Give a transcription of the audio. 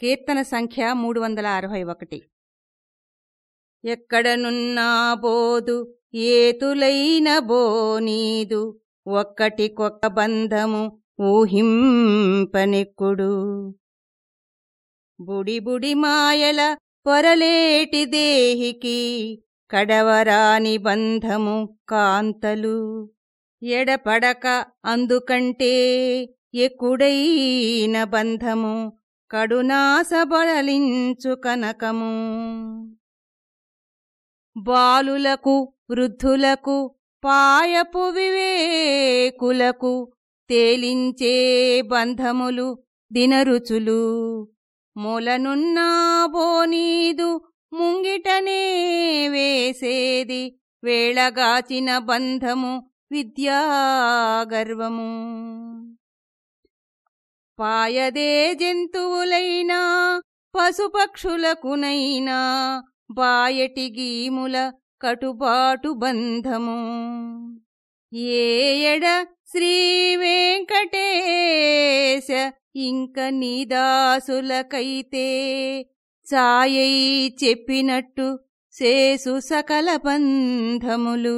కీర్తన సంఖ్య మూడు వందల అరవై ఒకటి. ఎక్కడనున్నా బోదు ఏతులైన బోనీదు ఒక్కటికొక్క బంధము ఊహింపనెక్కుడు. బుడి బుడి మాయల పొరలేటి దేహికి కడవరాని బంధము కాంతలు. ఎడపడక అందుకంటే ఎక్కుడైన బంధము కడునాశబడలించు కనకము. బాలులకు వృద్ధులకు పాయపు వివేకులకు తేలించే బంధములు దినరుచులు. మూలనున్నా బోనీదు ముంగిటనే వేసేది వేళగాచిన బంధము విద్యాగర్వము. పాయదే జంతువులైనా పశుపక్షులకునైనా బాయటి గీముల కటుబాటు బంధము. ఏయడ శ్రీ వెంకటేశ ఇంక నీదాసులకైతే చాయై చెప్పినట్టు శేసు సకల బంధములు.